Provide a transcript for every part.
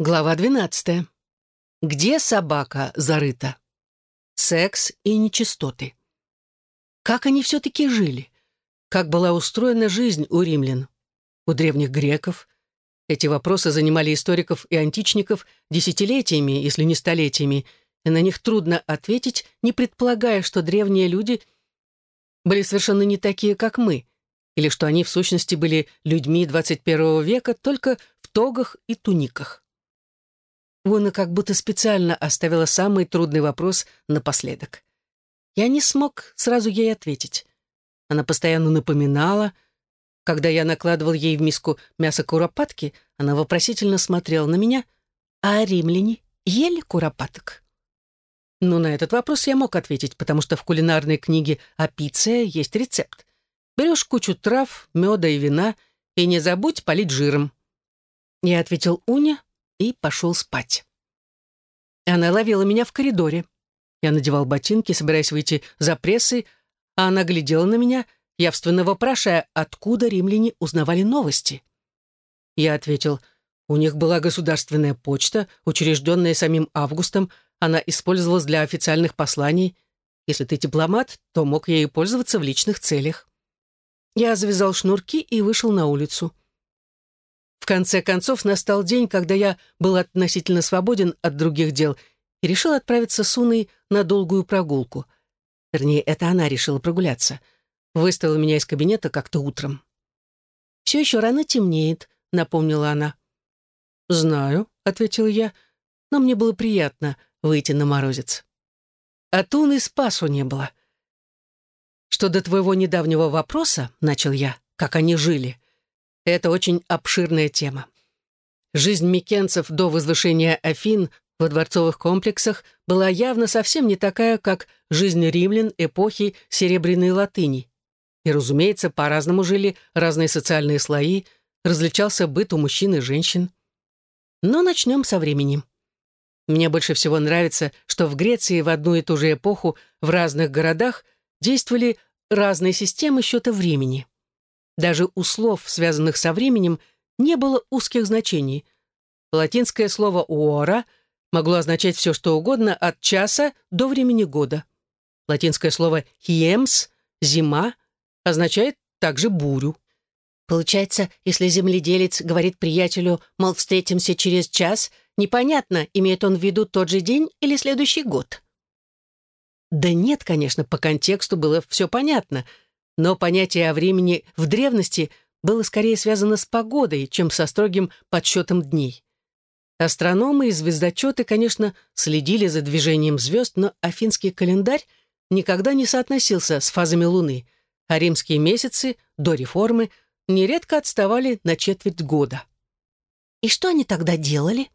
Глава 12. Где собака зарыта? Секс и нечистоты. Как они все-таки жили? Как была устроена жизнь у римлян? У древних греков? Эти вопросы занимали историков и античников десятилетиями, если не столетиями, и на них трудно ответить, не предполагая, что древние люди были совершенно не такие, как мы, или что они в сущности были людьми 21 века только в тогах и туниках. Вона как будто специально оставила самый трудный вопрос напоследок. Я не смог сразу ей ответить. Она постоянно напоминала. Когда я накладывал ей в миску мясо куропатки, она вопросительно смотрела на меня. А римляне ели куропаток? Ну, на этот вопрос я мог ответить, потому что в кулинарной книге о пицце есть рецепт. Берешь кучу трав, меда и вина и не забудь полить жиром. Я ответил Уня, и пошел спать. Она ловила меня в коридоре. Я надевал ботинки, собираясь выйти за прессой, а она глядела на меня, явственно вопрошая, откуда римляне узнавали новости. Я ответил, у них была государственная почта, учрежденная самим Августом, она использовалась для официальных посланий. Если ты дипломат, то мог ею пользоваться в личных целях. Я завязал шнурки и вышел на улицу. В конце концов, настал день, когда я был относительно свободен от других дел и решил отправиться с Уной на долгую прогулку. Вернее, это она решила прогуляться. Выставила меня из кабинета как-то утром. «Все еще рано темнеет», — напомнила она. «Знаю», — ответил я, — «но мне было приятно выйти на морозец». А Туны спасу не было. «Что до твоего недавнего вопроса», — начал я, — «как они жили», это очень обширная тема. Жизнь микенцев до возвышения Афин во дворцовых комплексах была явно совсем не такая, как жизнь римлян эпохи Серебряной латыни. И, разумеется, по-разному жили разные социальные слои, различался быт у мужчин и женщин. Но начнем со времени. Мне больше всего нравится, что в Греции в одну и ту же эпоху в разных городах действовали разные системы счета времени. Даже у слов, связанных со временем, не было узких значений. Латинское слово «уора» могло означать все, что угодно от часа до времени года. Латинское слово «хиемс» — «зима» означает также бурю. Получается, если земледелец говорит приятелю, мол, встретимся через час, непонятно, имеет он в виду тот же день или следующий год. Да нет, конечно, по контексту было все понятно — но понятие о времени в древности было скорее связано с погодой, чем со строгим подсчетом дней. Астрономы и звездочеты, конечно, следили за движением звезд, но афинский календарь никогда не соотносился с фазами Луны, а римские месяцы до реформы нередко отставали на четверть года. И что они тогда делали?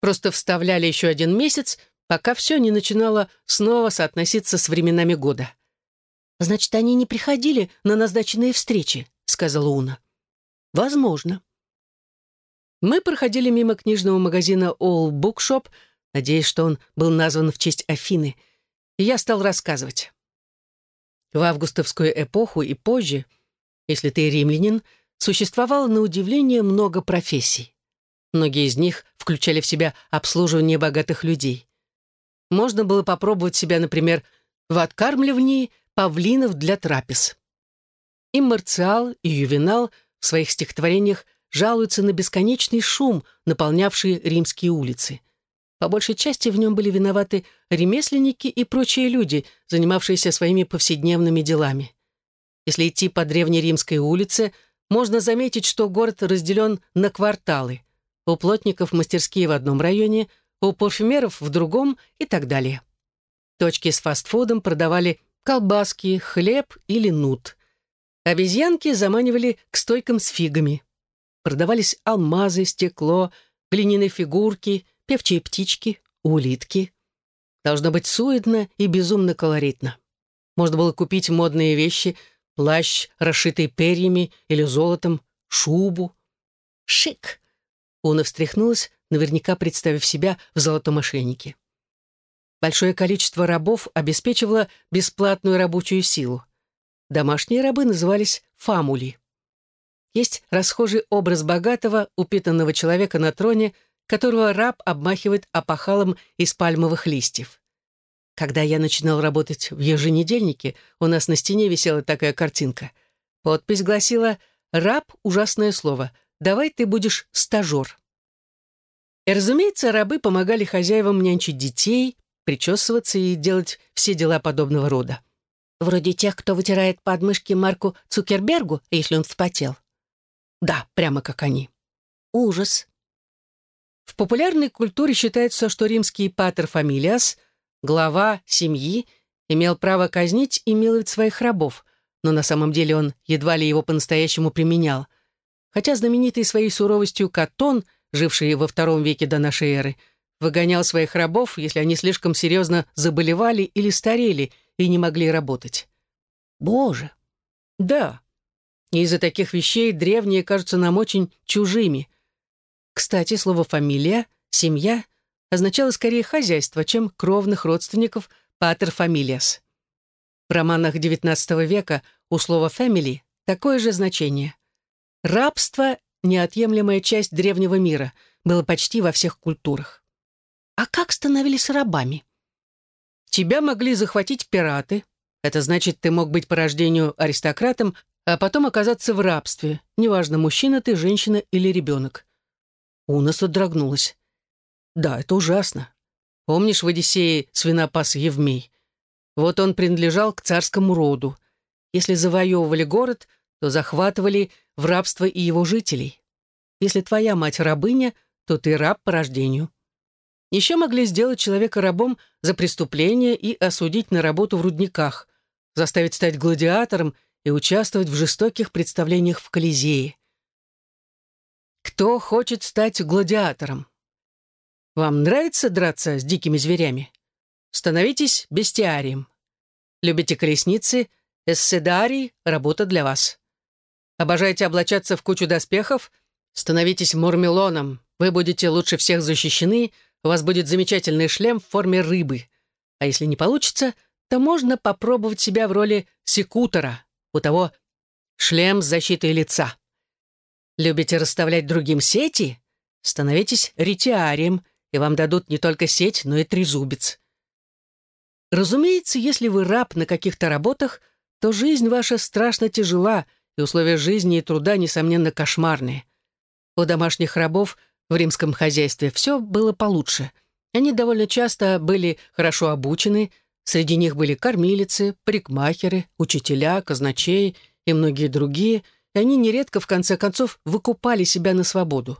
Просто вставляли еще один месяц, пока все не начинало снова соотноситься с временами года. «Значит, они не приходили на назначенные встречи», — сказала Уна. «Возможно». Мы проходили мимо книжного магазина All Bookshop, надеясь, что он был назван в честь Афины, и я стал рассказывать. В августовскую эпоху и позже, если ты римлянин, существовало на удивление много профессий. Многие из них включали в себя обслуживание богатых людей. Можно было попробовать себя, например, в откармливании, павлинов для трапез. И Марциал, и Ювенал в своих стихотворениях жалуются на бесконечный шум, наполнявший римские улицы. По большей части в нем были виноваты ремесленники и прочие люди, занимавшиеся своими повседневными делами. Если идти по древнеримской улице, можно заметить, что город разделен на кварталы. У плотников мастерские в одном районе, у парфюмеров в другом и так далее. Точки с фастфудом продавали колбаски, хлеб или нут. Обезьянки заманивали к стойкам с фигами. Продавались алмазы, стекло, глиняные фигурки, певчие птички, улитки. Должно быть суетно и безумно колоритно. Можно было купить модные вещи, плащ, расшитый перьями или золотом, шубу. Шик! Уна встряхнулась, наверняка представив себя в золотом ошейнике. Большое количество рабов обеспечивало бесплатную рабочую силу. Домашние рабы назывались фамули. Есть расхожий образ богатого, упитанного человека на троне, которого раб обмахивает опахалом из пальмовых листьев. Когда я начинал работать в еженедельнике, у нас на стене висела такая картинка. Подпись гласила «Раб — ужасное слово. Давай ты будешь стажер». И, разумеется, рабы помогали хозяевам нянчить детей, причесываться и делать все дела подобного рода. Вроде тех, кто вытирает подмышки Марку Цукербергу, если он вспотел. Да, прямо как они. Ужас. В популярной культуре считается, что римский патер фамилиас, глава семьи, имел право казнить и миловать своих рабов, но на самом деле он едва ли его по-настоящему применял. Хотя знаменитый своей суровостью Катон, живший во втором веке до нашей эры, выгонял своих рабов, если они слишком серьезно заболевали или старели и не могли работать. Боже! Да. И из-за таких вещей древние кажутся нам очень чужими. Кстати, слово «фамилия», «семья» означало скорее хозяйство, чем кровных родственников «патер фамилиас». В романах XIX века у слова «family» такое же значение. Рабство — неотъемлемая часть древнего мира, было почти во всех культурах. А как становились рабами? Тебя могли захватить пираты. Это значит, ты мог быть по рождению аристократом, а потом оказаться в рабстве. Неважно, мужчина ты, женщина или ребенок. Уна содрогнулась. Да, это ужасно. Помнишь в Одиссее свинопас Евмей? Вот он принадлежал к царскому роду. Если завоевывали город, то захватывали в рабство и его жителей. Если твоя мать рабыня, то ты раб по рождению. Еще могли сделать человека рабом за преступление и осудить на работу в рудниках, заставить стать гладиатором и участвовать в жестоких представлениях в Колизее. Кто хочет стать гладиатором? Вам нравится драться с дикими зверями? Становитесь бестиарием. Любите колесницы? Эсседарий — работа для вас. Обожаете облачаться в кучу доспехов? Становитесь мормелоном. Вы будете лучше всех защищены — у вас будет замечательный шлем в форме рыбы. А если не получится, то можно попробовать себя в роли секутора. У того шлем с защитой лица. Любите расставлять другим сети? Становитесь ретиарием, и вам дадут не только сеть, но и трезубец. Разумеется, если вы раб на каких-то работах, то жизнь ваша страшно тяжела, и условия жизни и труда, несомненно, кошмарные. У домашних рабов в римском хозяйстве все было получше. Они довольно часто были хорошо обучены, среди них были кормилицы, парикмахеры, учителя, казначей и многие другие, и они нередко, в конце концов, выкупали себя на свободу.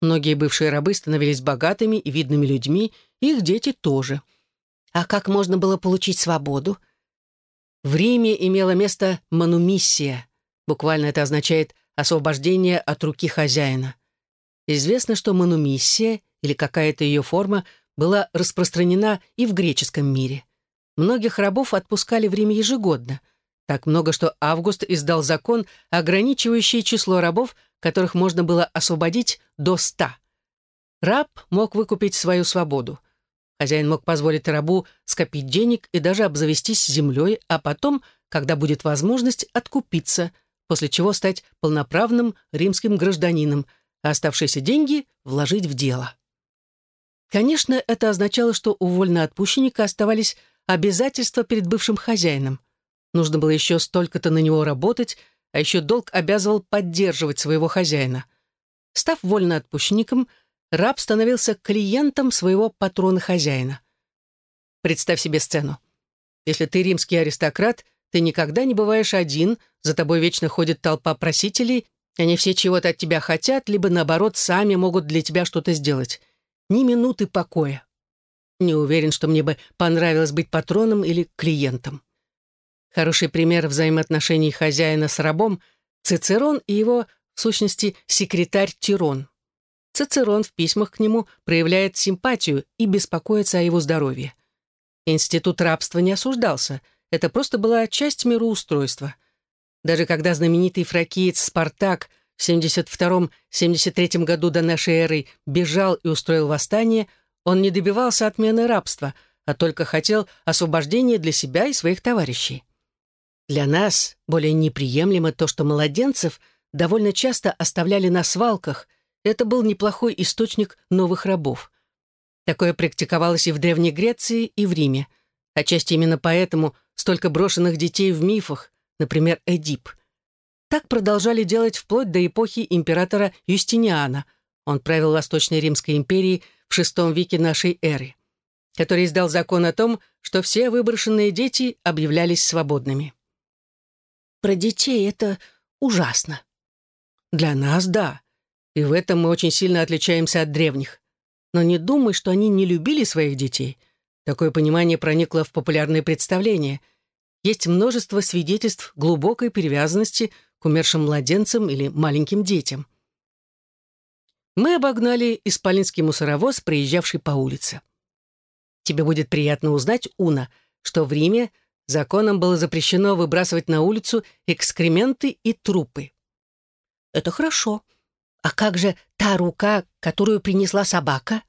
Многие бывшие рабы становились богатыми и видными людьми, их дети тоже. А как можно было получить свободу? В Риме имела место манумиссия. Буквально это означает освобождение от руки хозяина. Известно, что манумиссия или какая-то ее форма была распространена и в греческом мире. Многих рабов отпускали в Риме ежегодно. Так много, что Август издал закон, ограничивающий число рабов, которых можно было освободить до ста. Раб мог выкупить свою свободу. Хозяин мог позволить рабу скопить денег и даже обзавестись землей, а потом, когда будет возможность, откупиться, после чего стать полноправным римским гражданином – а оставшиеся деньги вложить в дело. Конечно, это означало, что у вольноотпущенника оставались обязательства перед бывшим хозяином. Нужно было еще столько-то на него работать, а еще долг обязывал поддерживать своего хозяина. Став вольноотпущенником, раб становился клиентом своего патрона-хозяина. Представь себе сцену. Если ты римский аристократ, ты никогда не бываешь один, за тобой вечно ходит толпа просителей, они все чего-то от тебя хотят, либо, наоборот, сами могут для тебя что-то сделать. Ни минуты покоя. Не уверен, что мне бы понравилось быть патроном или клиентом. Хороший пример взаимоотношений хозяина с рабом — Цицерон и его, в сущности, секретарь Тирон. Цицерон в письмах к нему проявляет симпатию и беспокоится о его здоровье. Институт рабства не осуждался, это просто была часть мироустройства — даже когда знаменитый фракиец Спартак в 72-73 году до нашей эры бежал и устроил восстание, он не добивался отмены рабства, а только хотел освобождения для себя и своих товарищей. Для нас более неприемлемо то, что младенцев довольно часто оставляли на свалках, это был неплохой источник новых рабов. Такое практиковалось и в Древней Греции, и в Риме. Отчасти именно поэтому столько брошенных детей в мифах, например, Эдип. Так продолжали делать вплоть до эпохи императора Юстиниана. Он правил Восточной Римской империей в VI веке нашей эры, который издал закон о том, что все выброшенные дети объявлялись свободными. Про детей это ужасно. Для нас — да. И в этом мы очень сильно отличаемся от древних. Но не думай, что они не любили своих детей. Такое понимание проникло в популярные представления. Есть множество свидетельств глубокой привязанности к умершим младенцам или маленьким детям. Мы обогнали исполинский мусоровоз, проезжавший по улице. Тебе будет приятно узнать, Уна, что в Риме законом было запрещено выбрасывать на улицу экскременты и трупы. Это хорошо. А как же та рука, которую принесла собака?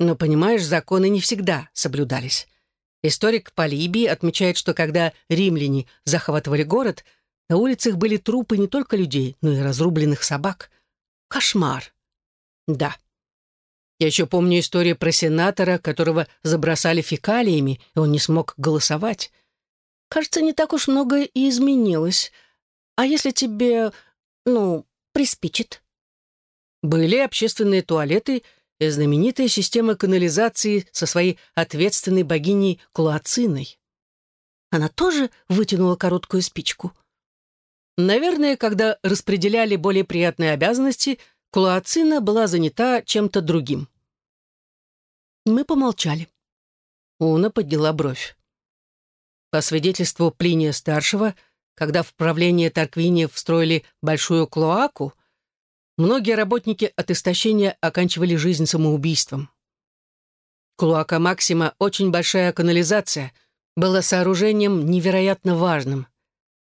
Но, понимаешь, законы не всегда соблюдались. Историк Полибий отмечает, что когда римляне захватывали город, на улицах были трупы не только людей, но и разрубленных собак. Кошмар. Да. Я еще помню историю про сенатора, которого забросали фекалиями, и он не смог голосовать. Кажется, не так уж много и изменилось. А если тебе, ну, приспичит? Были общественные туалеты и знаменитая система канализации со своей ответственной богиней Клуациной. Она тоже вытянула короткую спичку. Наверное, когда распределяли более приятные обязанности, Клуацина была занята чем-то другим. Мы помолчали. Уна подняла бровь. По свидетельству Плиния-старшего, когда в правление Тарквиния встроили большую клоаку, многие работники от истощения оканчивали жизнь самоубийством. Клоака Максима, очень большая канализация, была сооружением невероятно важным.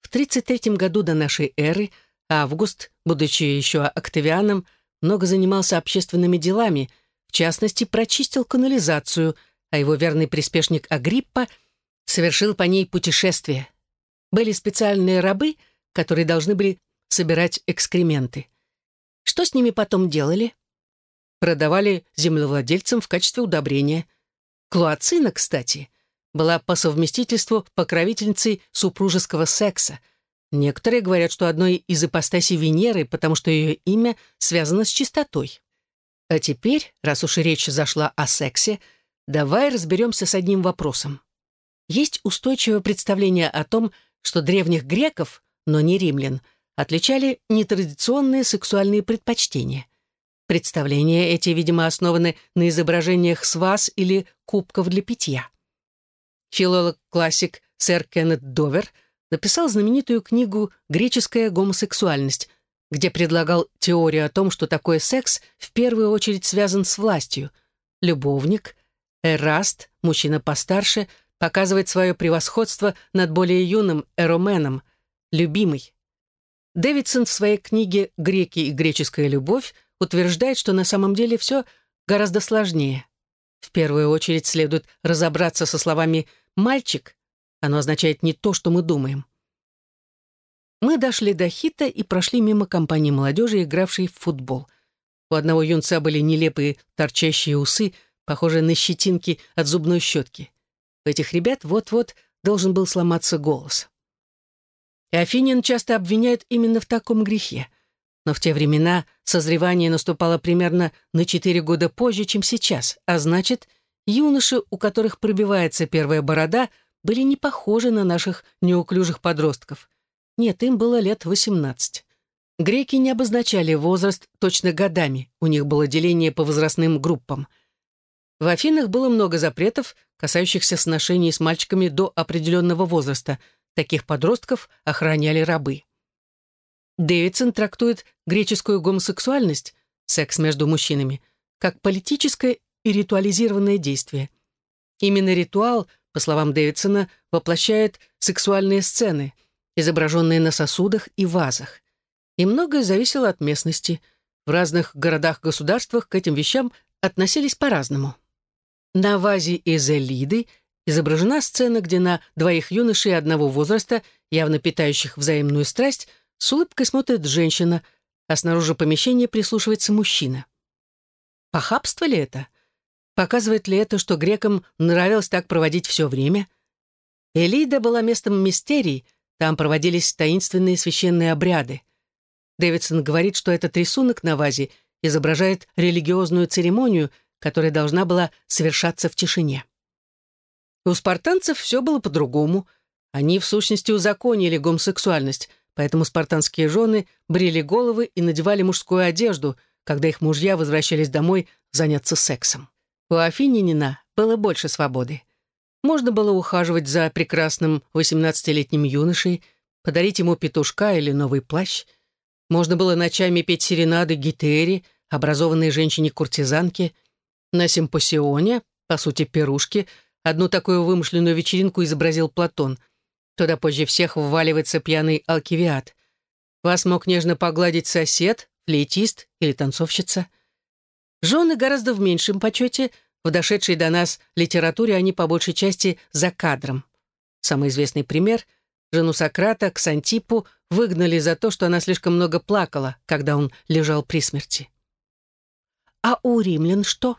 В 33 году до нашей эры Август, будучи еще Октавианом, много занимался общественными делами – в частности, прочистил канализацию, а его верный приспешник Агриппа совершил по ней путешествие. Были специальные рабы, которые должны были собирать экскременты. Что с ними потом делали? Продавали землевладельцам в качестве удобрения. Клуацина, кстати, была по совместительству покровительницей супружеского секса. Некоторые говорят, что одной из ипостасей Венеры, потому что ее имя связано с чистотой. А теперь, раз уж речь зашла о сексе, давай разберемся с одним вопросом. Есть устойчивое представление о том, что древних греков, но не римлян, отличали нетрадиционные сексуальные предпочтения. Представления эти, видимо, основаны на изображениях с ваз или кубков для питья. Филолог-классик сэр Кеннет Довер написал знаменитую книгу «Греческая гомосексуальность», где предлагал теорию о том, что такой секс в первую очередь связан с властью. Любовник, Эраст, мужчина постарше, показывает свое превосходство над более юным Эроменом, любимый. Дэвидсон в своей книге «Греки и греческая любовь» утверждает, что на самом деле все гораздо сложнее. В первую очередь следует разобраться со словами «мальчик». Оно означает не то, что мы думаем. Мы дошли до хита и прошли мимо компании молодежи, игравшей в футбол. У одного юнца были нелепые торчащие усы, похожие на щетинки от зубной щетки. У этих ребят вот-вот должен был сломаться голос. И Афинин часто обвиняют именно в таком грехе. Но в те времена созревание наступало примерно на четыре года позже, чем сейчас, а значит, юноши, у которых пробивается первая борода, были не похожи на наших неуклюжих подростков. Нет, им было лет 18. Греки не обозначали возраст точно годами, у них было деление по возрастным группам. В Афинах было много запретов, касающихся сношений с мальчиками до определенного возраста. Таких подростков охраняли рабы. Дэвидсон трактует греческую гомосексуальность, секс между мужчинами, как политическое и ритуализированное действие. Именно ритуал, по словам Дэвидсона, воплощает сексуальные сцены – изображенные на сосудах и вазах. И многое зависело от местности. В разных городах-государствах к этим вещам относились по-разному. На вазе из Элиды изображена сцена, где на двоих юношей одного возраста, явно питающих взаимную страсть, с улыбкой смотрит женщина, а снаружи помещения прислушивается мужчина. Похабство ли это? Показывает ли это, что грекам нравилось так проводить все время? Элида была местом мистерий, там проводились таинственные священные обряды. Дэвидсон говорит, что этот рисунок на вазе изображает религиозную церемонию, которая должна была совершаться в тишине. У спартанцев все было по-другому. Они, в сущности, узаконили гомосексуальность, поэтому спартанские жены брили головы и надевали мужскую одежду, когда их мужья возвращались домой заняться сексом. У Афининина было больше свободы. Можно было ухаживать за прекрасным 18-летним юношей, подарить ему петушка или новый плащ. Можно было ночами петь серенады Гетери, образованной женщине-куртизанке. На симпосионе, по сути, пирушке, одну такую вымышленную вечеринку изобразил Платон. Туда позже всех вваливается пьяный алкивиад. Вас мог нежно погладить сосед, флейтист или танцовщица. Жены гораздо в меньшем почете, в дошедшей до нас литературе они по большей части за кадром. Самый известный пример — жену Сократа, Ксантипу, выгнали за то, что она слишком много плакала, когда он лежал при смерти. А у римлян что?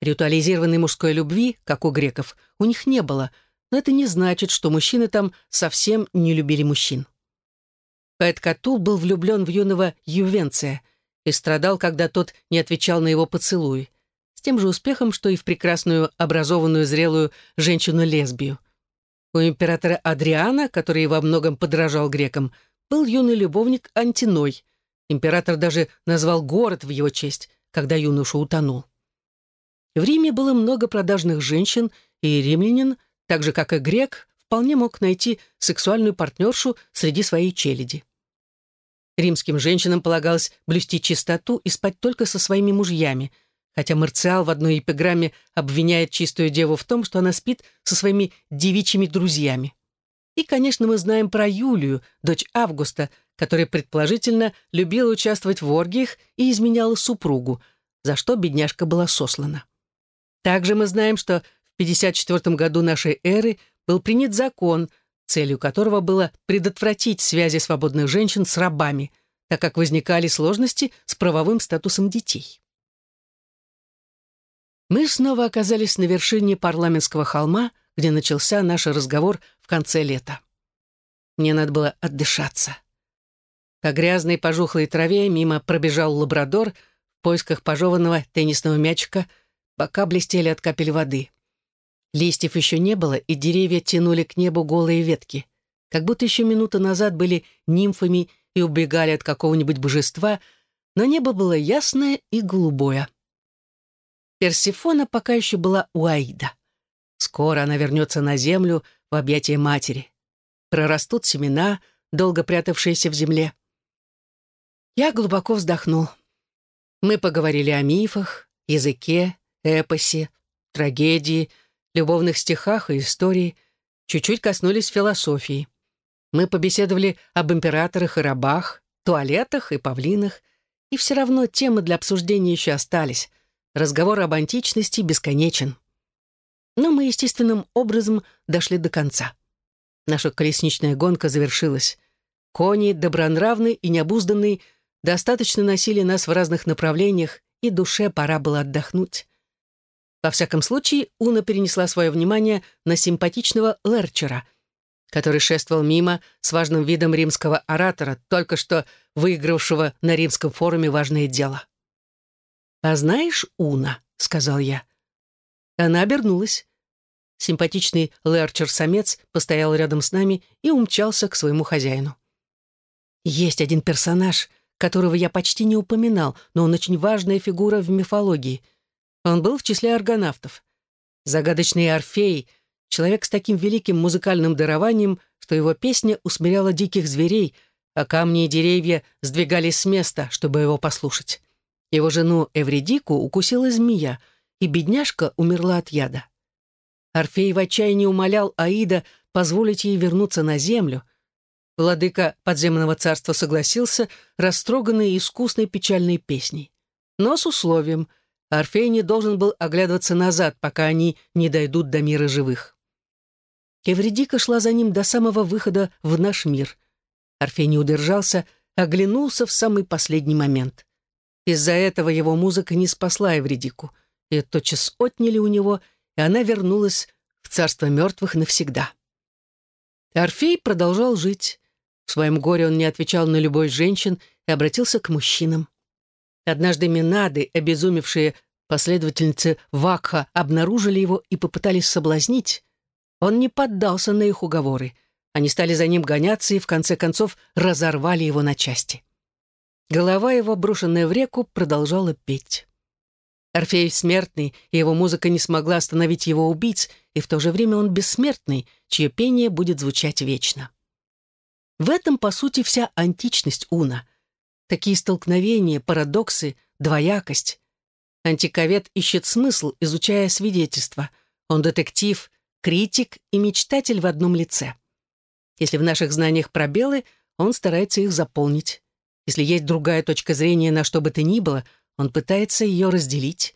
Ритуализированной мужской любви, как у греков, у них не было, но это не значит, что мужчины там совсем не любили мужчин. Поэт Катул был влюблен в юного Ювенция и страдал, когда тот не отвечал на его поцелуй, с тем же успехом, что и в прекрасную, образованную, зрелую женщину-лесбию. У императора Адриана, который во многом подражал грекам, был юный любовник Антиной. Император даже назвал город в его честь, когда юноша утонул. В Риме было много продажных женщин, и римлянин, так же, как и грек, вполне мог найти сексуальную партнершу среди своей челяди. Римским женщинам полагалось блюсти чистоту и спать только со своими мужьями, хотя Марциал в одной эпиграмме обвиняет чистую деву в том, что она спит со своими девичьими друзьями. И, конечно, мы знаем про Юлию, дочь Августа, которая, предположительно, любила участвовать в оргиях и изменяла супругу, за что бедняжка была сослана. Также мы знаем, что в 54 году нашей эры был принят закон, целью которого было предотвратить связи свободных женщин с рабами, так как возникали сложности с правовым статусом детей. Мы снова оказались на вершине парламентского холма, где начался наш разговор в конце лета. Мне надо было отдышаться. По грязной пожухлой траве мимо пробежал лабрадор в поисках пожеванного теннисного мячика, бока блестели от капель воды. Листьев еще не было, и деревья тянули к небу голые ветки, как будто еще минуту назад были нимфами и убегали от какого-нибудь божества, но небо было ясное и голубое. Персифона пока еще была у Аида. Скоро она вернется на землю в объятия матери. Прорастут семена, долго прятавшиеся в земле. Я глубоко вздохнул. Мы поговорили о мифах, языке, эпосе, трагедии — любовных стихах и истории, чуть-чуть коснулись философии. Мы побеседовали об императорах и рабах, туалетах и павлинах, и все равно темы для обсуждения еще остались. Разговор об античности бесконечен. Но мы естественным образом дошли до конца. Наша колесничная гонка завершилась. Кони, добронравные и необузданные, достаточно носили нас в разных направлениях, и душе пора было отдохнуть. Во всяком случае, Уна перенесла свое внимание на симпатичного Лерчера, который шествовал мимо с важным видом римского оратора, только что выигравшего на римском форуме важное дело. «А знаешь, Уна», — сказал я. Она обернулась. Симпатичный Лерчер-самец постоял рядом с нами и умчался к своему хозяину. Есть один персонаж, которого я почти не упоминал, но он очень важная фигура в мифологии — он был в числе аргонавтов. Загадочный Орфей, человек с таким великим музыкальным дарованием, что его песня усмиряла диких зверей, а камни и деревья сдвигались с места, чтобы его послушать. Его жену Эвредику укусила змея, и бедняжка умерла от яда. Орфей в отчаянии умолял Аида позволить ей вернуться на землю. Владыка подземного царства согласился, растроганный искусной печальной песней. Но с условием — Орфей не должен был оглядываться назад, пока они не дойдут до мира живых. Эвредика шла за ним до самого выхода в наш мир. Орфей не удержался, оглянулся в самый последний момент. Из-за этого его музыка не спасла Эвредику. Ее тотчас отняли у него, и она вернулась в царство мертвых навсегда. Орфей продолжал жить. В своем горе он не отвечал на любовь женщин и обратился к мужчинам. Однажды Минады, обезумевшие последовательницы Вакха, обнаружили его и попытались соблазнить. Он не поддался на их уговоры. Они стали за ним гоняться и, в конце концов, разорвали его на части. Голова его, брошенная в реку, продолжала петь. Орфей смертный, и его музыка не смогла остановить его убийц, и в то же время он бессмертный, чье пение будет звучать вечно. В этом, по сути, вся античность Уна. Такие столкновения, парадоксы, двоякость. Антиковед ищет смысл, изучая свидетельства. Он детектив, критик и мечтатель в одном лице. Если в наших знаниях пробелы, он старается их заполнить. Если есть другая точка зрения на что бы то ни было, он пытается ее разделить.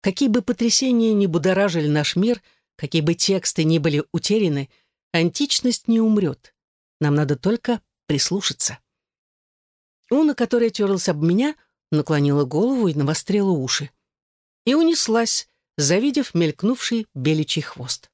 Какие бы потрясения ни будоражили наш мир, какие бы тексты ни были утеряны, античность не умрет. Нам надо только прислушаться. Уна, которая терлась об меня, наклонила голову и навострила уши. И унеслась, завидев мелькнувший беличий хвост.